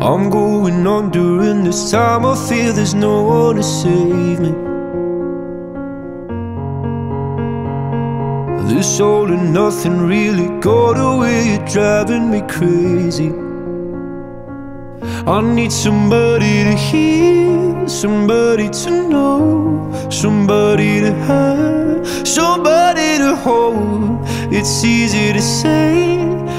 I'm going on during this time. I feel there's no one to save me. This all and nothing really got away, you're driving me crazy. I need somebody to hear, somebody to know, somebody to have, somebody to hold. It's easy to say,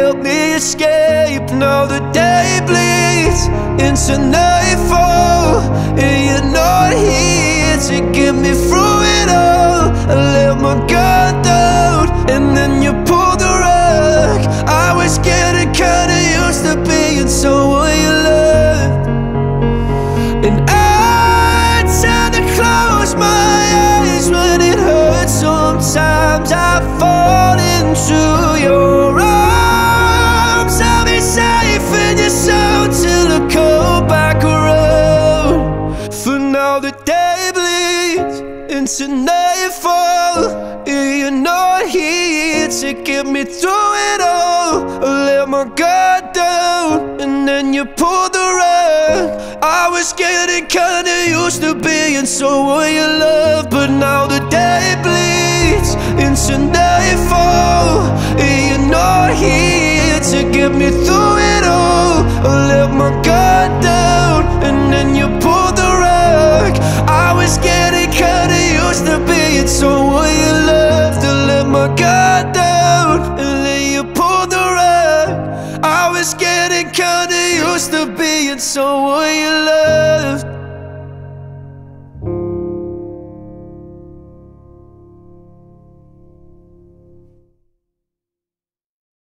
help me escape. Now the day bleeds into nightfall, and you're not here to get me through it all. I let my guard down, and then you pulled the rug. I was getting kinda used to being someone you loved, and I tend to close my eyes when it hurts. Sometimes I fall into your and You're not here to get me through it all. I let my guard down, and then you pulled the rug. I was getting kinda used to being someone you love, but now the day bleeds someone you loved. To let my guard down, and then you pulled the rug. I was getting kinda used to being someone you loved.